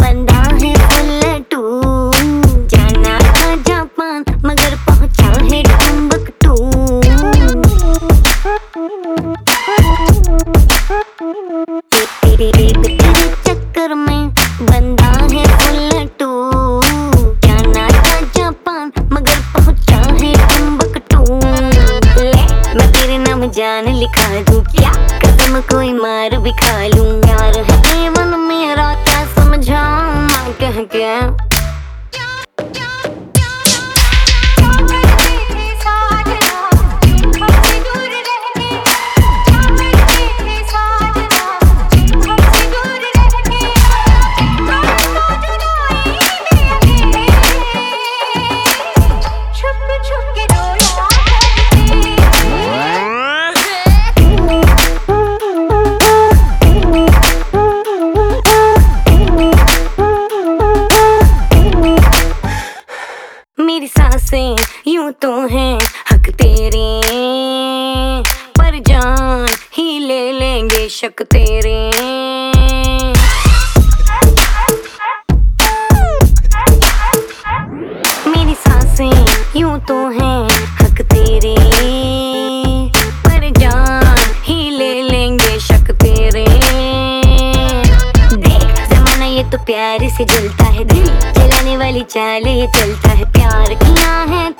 बंदा है जाना था जापान, मगर है बंदा है जाना था जापान, मगर है मैं तेरे नाम जान लिखा दू, क्या कदम कोई मार भी खा लू? यार है मन मेरा क्या समझाऊं मैं कह मेरी साँसें यूँ तो हैं, हक तेरे। पर जान ही ले लेंगे शक तेरे। मेरी साँसें यूँ तो हैं, हक तेरे। प्यार से जलता है दिल जलाने वाली चाल ये चलता है प्यार किया है